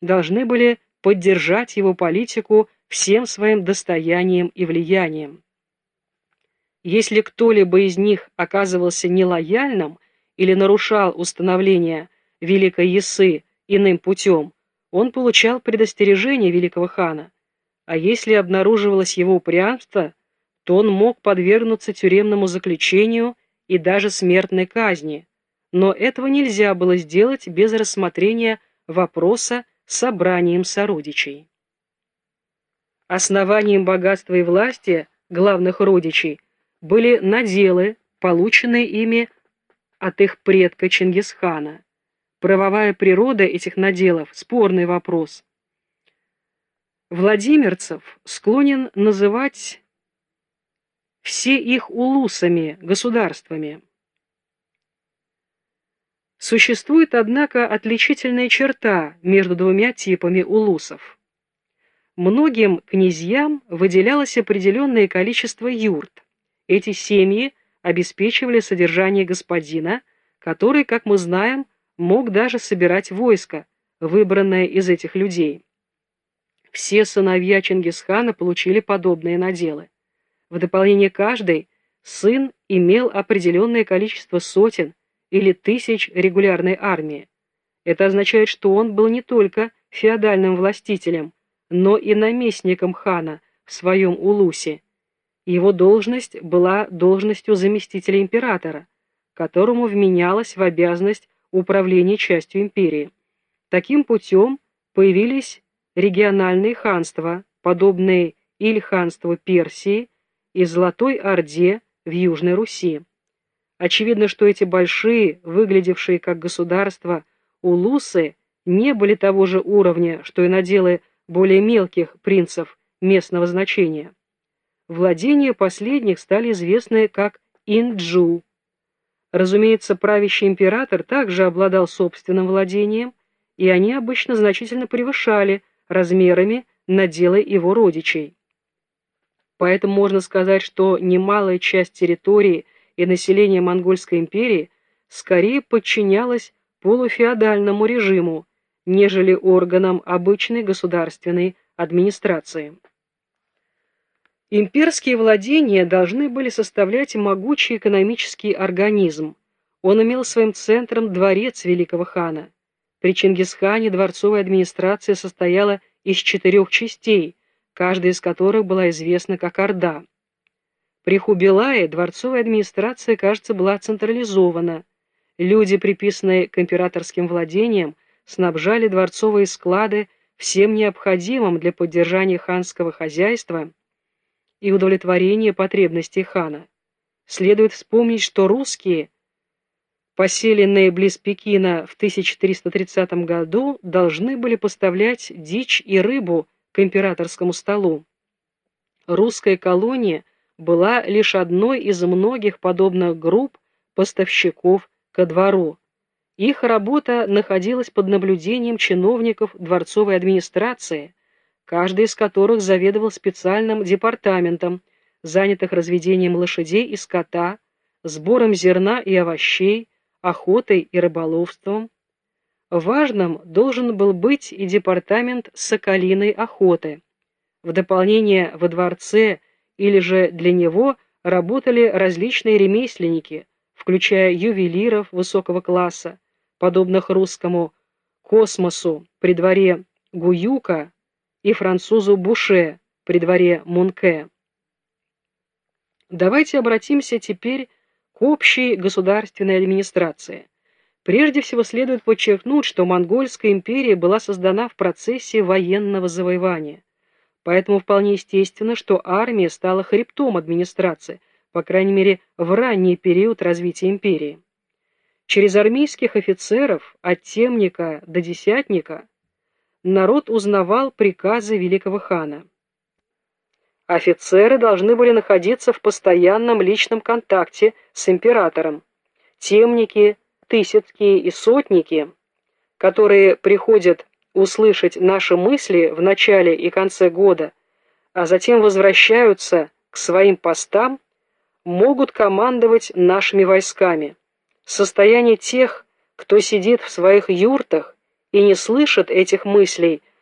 должны были поддержать его политику всем своим достоянием и влиянием. Если кто-либо из них оказывался нелояльным или нарушал установление Великой Ясы иным путем, он получал предостережение великого хана, а если обнаруживалось его упрямство, то он мог подвергнуться тюремному заключению и даже смертной казни, но этого нельзя было сделать без рассмотрения вопроса собранием сородичей. Основанием богатства и власти главных родичей были наделы, полученные ими от их предка Чингисхана. Правовая природа этих наделов – спорный вопрос. Владимирцев склонен называть все их улусами, государствами. Существует, однако, отличительная черта между двумя типами улусов. Многим князьям выделялось определенное количество юрт. Эти семьи обеспечивали содержание господина, который, как мы знаем, мог даже собирать войско, выбранное из этих людей. Все сыновья Чингисхана получили подобные наделы. В дополнение каждый сын имел определенное количество сотен, или тысяч регулярной армии. Это означает, что он был не только феодальным властителем, но и наместником хана в своем улусе. Его должность была должностью заместителя императора, которому вменялась в обязанность управления частью империи. Таким путем появились региональные ханства, подобные Ильханству Персии и Золотой Орде в Южной Руси. Очевидно, что эти большие, выглядевшие как государства, улусы не были того же уровня, что и наделы более мелких принцев местного значения. Владения последних стали известны как Инджу. Разумеется, правящий император также обладал собственным владением, и они обычно значительно превышали размерами наделы его родичей. Поэтому можно сказать, что немалая часть территории – и население Монгольской империи скорее подчинялось полуфеодальному режиму, нежели органам обычной государственной администрации. Имперские владения должны были составлять могучий экономический организм. Он имел своим центром дворец великого хана. При Чингисхане дворцовая администрация состояла из четырех частей, каждая из которых была известна как Орда. При Хубилае дворцовая администрация, кажется, была централизована. Люди, приписанные к императорским владениям, снабжали дворцовые склады всем необходимым для поддержания ханского хозяйства и удовлетворения потребностей хана. Следует вспомнить, что русские, поселенные близ Пекина в 1330 году, должны были поставлять дичь и рыбу к императорскому столу. Русская колония была лишь одной из многих подобных групп поставщиков ко двору. Их работа находилась под наблюдением чиновников дворцовой администрации, каждый из которых заведовал специальным департаментом, занятых разведением лошадей и скота, сбором зерна и овощей, охотой и рыболовством. Важным должен был быть и департамент соколиной охоты. В дополнение во дворце или же для него работали различные ремесленники, включая ювелиров высокого класса, подобных русскому Космосу при дворе Гуюка и французу Буше при дворе Мунке. Давайте обратимся теперь к общей государственной администрации. Прежде всего следует подчеркнуть, что Монгольская империя была создана в процессе военного завоевания. Поэтому вполне естественно, что армия стала хребтом администрации, по крайней мере, в ранний период развития империи. Через армейских офицеров, от темника до десятника, народ узнавал приказы великого хана. Офицеры должны были находиться в постоянном личном контакте с императором. Темники, тысячки и сотники, которые приходят услышать наши мысли в начале и конце года, а затем возвращаются к своим постам, могут командовать нашими войсками. Состояние тех, кто сидит в своих юртах и не слышит этих мыслей,